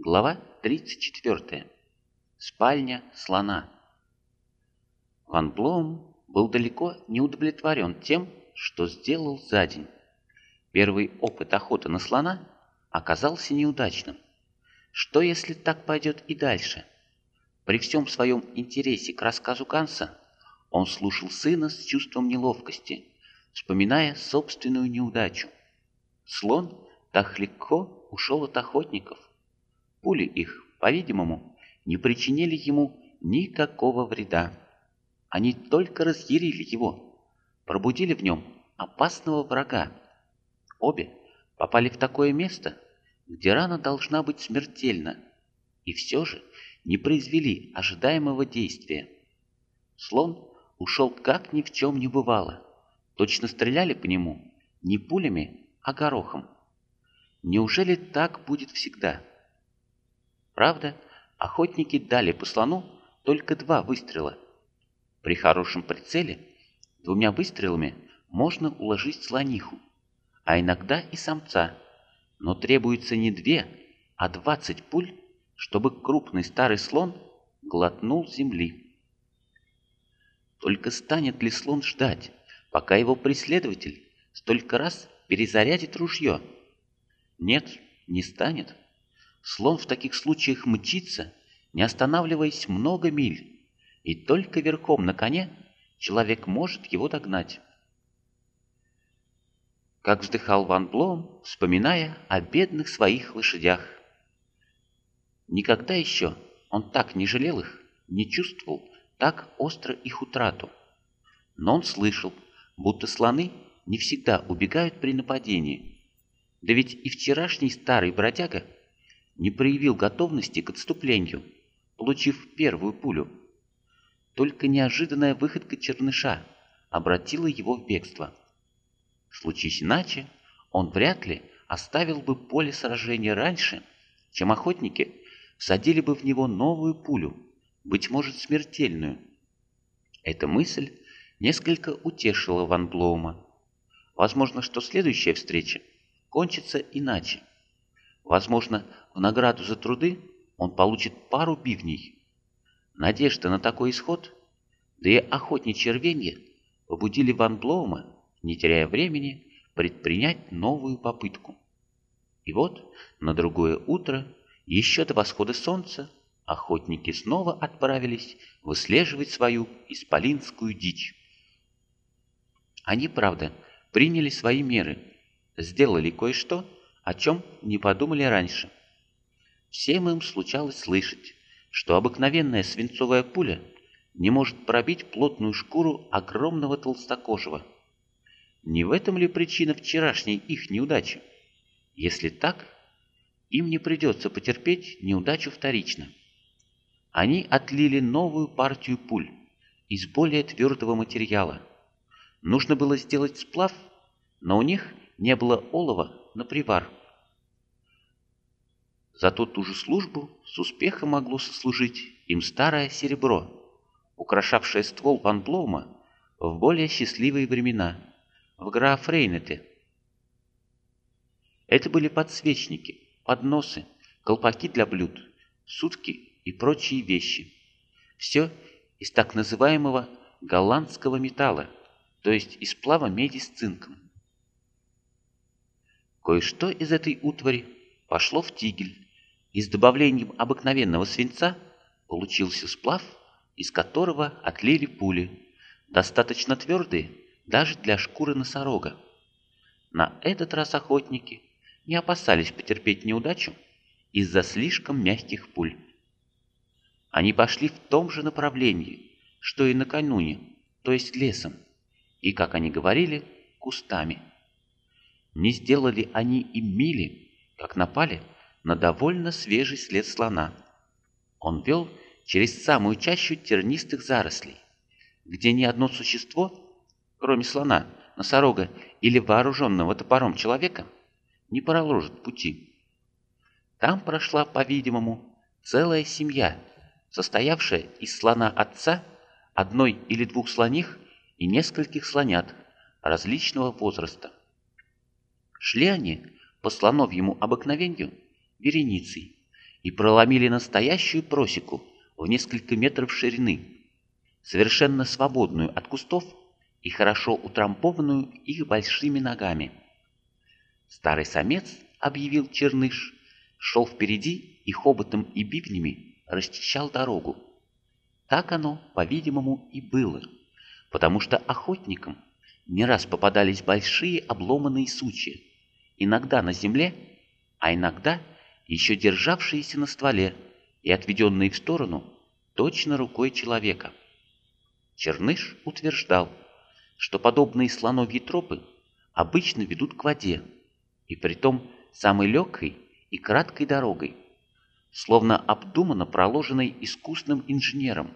Глава 34. Спальня слона. Ван Блоум был далеко не удовлетворен тем, что сделал за день. Первый опыт охоты на слона оказался неудачным. Что если так пойдет и дальше? При всем своем интересе к рассказу Ганса он слушал сына с чувством неловкости, вспоминая собственную неудачу. Слон так легко ушел от охотников. Пули их, по-видимому, не причинили ему никакого вреда. Они только разъярили его, пробудили в нем опасного врага. Обе попали в такое место, где рана должна быть смертельна, и все же не произвели ожидаемого действия. Слон ушел как ни в чем не бывало. Точно стреляли по нему не пулями, а горохом. Неужели так будет всегда? Правда, охотники дали по слону только два выстрела. При хорошем прицеле двумя выстрелами можно уложить слониху, а иногда и самца, но требуется не две, а двадцать пуль, чтобы крупный старый слон глотнул земли. Только станет ли слон ждать, пока его преследователь столько раз перезарядит ружье? Нет, не станет. Слон в таких случаях мчится, не останавливаясь много миль, и только верхом на коне человек может его догнать. Как вздыхал Ван Блоум, вспоминая о бедных своих лошадях. Никогда еще он так не жалел их, не чувствовал так остро их утрату. Но он слышал, будто слоны не всегда убегают при нападении. Да ведь и вчерашний старый бродяга не проявил готовности к отступлению, получив первую пулю. Только неожиданная выходка черныша обратила его в бегство. Случись иначе, он вряд ли оставил бы поле сражения раньше, чем охотники всадили бы в него новую пулю, быть может смертельную. Эта мысль несколько утешила Ван Блоума. Возможно, что следующая встреча кончится иначе. Возможно, в награду за труды он получит пару бивней. Надежда на такой исход, да и охотничье рвенье побудили Ван Блоума, не теряя времени, предпринять новую попытку. И вот на другое утро, еще до восхода солнца, охотники снова отправились выслеживать свою исполинскую дичь. Они, правда, приняли свои меры, сделали кое-что, о чем не подумали раньше. Всем им случалось слышать, что обыкновенная свинцовая пуля не может пробить плотную шкуру огромного толстокожего. Не в этом ли причина вчерашней их неудачи? Если так, им не придется потерпеть неудачу вторично. Они отлили новую партию пуль из более твердого материала. Нужно было сделать сплав, но у них не было олова на привар. Зато ту же службу с успехом могло сослужить им старое серебро, украшавшее ствол Ван Блоума в более счастливые времена, в Графрейнете. Это были подсвечники, подносы, колпаки для блюд, сутки и прочие вещи. Все из так называемого голландского металла, то есть из сплава меди с цинком. Кое-что из этой утвари пошло в тигель, и с добавлением обыкновенного свинца получился сплав, из которого отлили пули, достаточно твердые даже для шкуры носорога. На этот раз охотники не опасались потерпеть неудачу из-за слишком мягких пуль. Они пошли в том же направлении, что и накануне, то есть лесом, и, как они говорили, кустами. Не сделали они и мили, как напали на довольно свежий след слона. Он вел через самую чащу тернистых зарослей, где ни одно существо, кроме слона, носорога или вооруженного топором человека, не проложит пути. Там прошла, по-видимому, целая семья, состоявшая из слона отца, одной или двух слоних и нескольких слонят различного возраста. Шли они по слоновьему обыкновению вереницей, и проломили настоящую просеку в несколько метров ширины, совершенно свободную от кустов и хорошо утрампованную их большими ногами. Старый самец, объявил Черныш, шел впереди и хоботом и бивнями расчищал дорогу. Так оно, по-видимому, и было, потому что охотникам не раз попадались большие обломанные сучья, иногда на земле, а иногда еще державшиеся на стволе и отведенные в сторону точно рукой человека. Черныш утверждал, что подобные слоновьи тропы обычно ведут к воде, и притом самой легкой и краткой дорогой, словно обдуманно проложенной искусным инженером,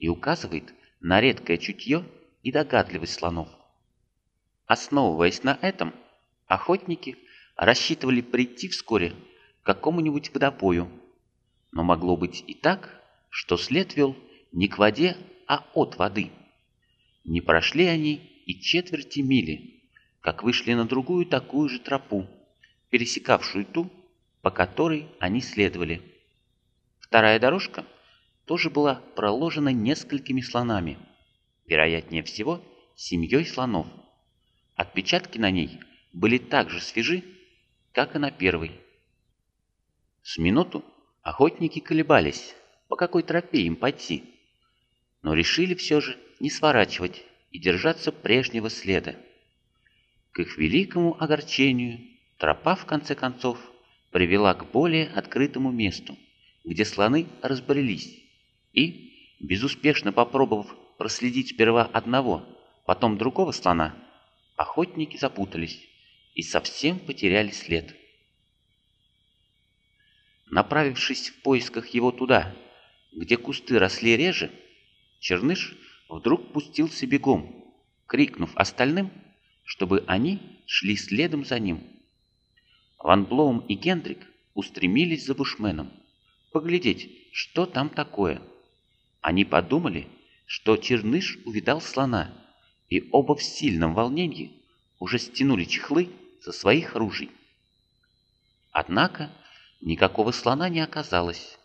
и указывает на редкое чутье и догадливость слонов. Основываясь на этом, охотники рассчитывали прийти вскоре какому-нибудь водопою, но могло быть и так, что след вел не к воде, а от воды. Не прошли они и четверти мили, как вышли на другую такую же тропу, пересекавшую ту, по которой они следовали. Вторая дорожка тоже была проложена несколькими слонами, вероятнее всего, семьей слонов. Отпечатки на ней были так же свежи, как и на первой. С минуту охотники колебались, по какой тропе им пойти, но решили все же не сворачивать и держаться прежнего следа. К их великому огорчению тропа, в конце концов, привела к более открытому месту, где слоны разбрелись, и, безуспешно попробовав проследить сперва одного, потом другого слона, охотники запутались и совсем потеряли след. Направившись в поисках его туда, где кусты росли реже, Черныш вдруг пустился бегом, крикнув остальным, чтобы они шли следом за ним. Ван Блоум и Гендрик устремились за бушменом, поглядеть, что там такое. Они подумали, что Черныш увидал слона, и оба в сильном волнении уже стянули чехлы со своих ружей. Однако никакого слона не оказалось.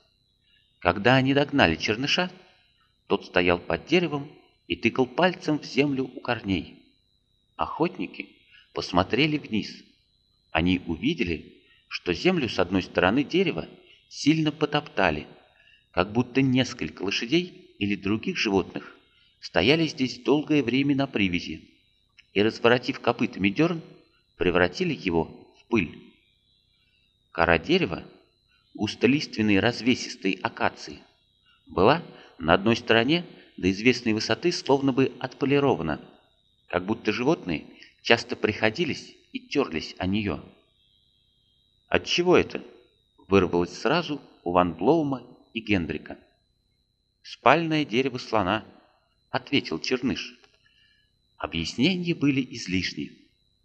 Когда они догнали Черныша, тот стоял под деревом и тыкал пальцем в землю у корней. Охотники посмотрели вниз. Они увидели, что землю с одной стороны дерева сильно потоптали, как будто несколько лошадей или других животных стояли здесь долгое время на привязи и, разворотив копытами дерн, превратили его в пыль. Кора дерева, густолиственной развесистой акации, была на одной стороне до известной высоты словно бы отполирована, как будто животные часто приходились и терлись о нее. От чего это? Вырвалось сразу у Ван Блоума и Гендрика. «Спальное дерево слона», — ответил Черныш. Объяснения были излишни.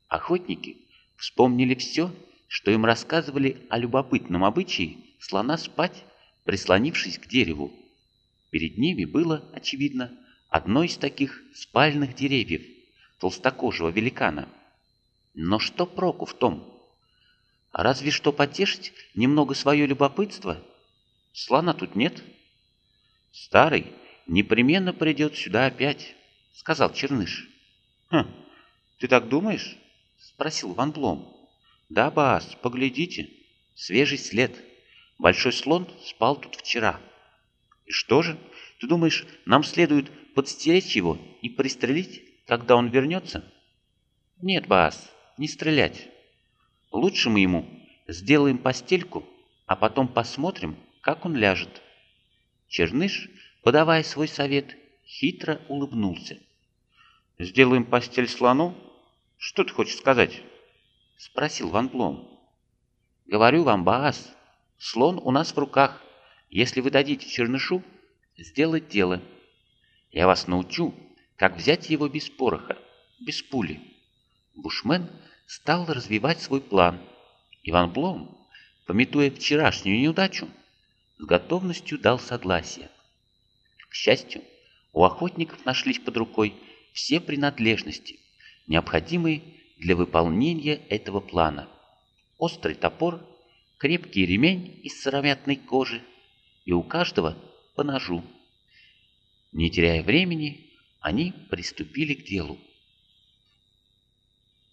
Охотники вспомнили все, что им рассказывали о любопытном обычае слона спать, прислонившись к дереву. Перед ними было, очевидно, одно из таких спальных деревьев, толстокожего великана. Но что проку в том? Разве что потешить немного свое любопытство? Слона тут нет. Старый непременно придет сюда опять, сказал Черныш. Хм, ты так думаешь? Спросил Ван Блом. Да, Бас, поглядите. Свежий след. Большой слон спал тут вчера. И что же? Ты думаешь, нам следует подстеречь его и пристрелить, когда он вернется? Нет, Бас, не стрелять. Лучше мы ему сделаем постельку, а потом посмотрим, как он ляжет. Черныш, подавая свой совет, хитро улыбнулся. «Сделаем постель слону? Что ты хочешь сказать?» — спросил Ван Блом. «Говорю вам, Баас, слон у нас в руках, если вы дадите чернышу сделать дело, я вас научу, как взять его без пороха, без пули. Бушмен стал развивать свой план. Иван Блом, пометуя вчерашнюю неудачу, с готовностью дал согласие. К счастью, у охотников нашлись под рукой все принадлежности, необходимые для выполнения этого плана. Острый топор, крепкий ремень из сыромятной кожи и у каждого по ножу. Не теряя времени, они приступили к делу.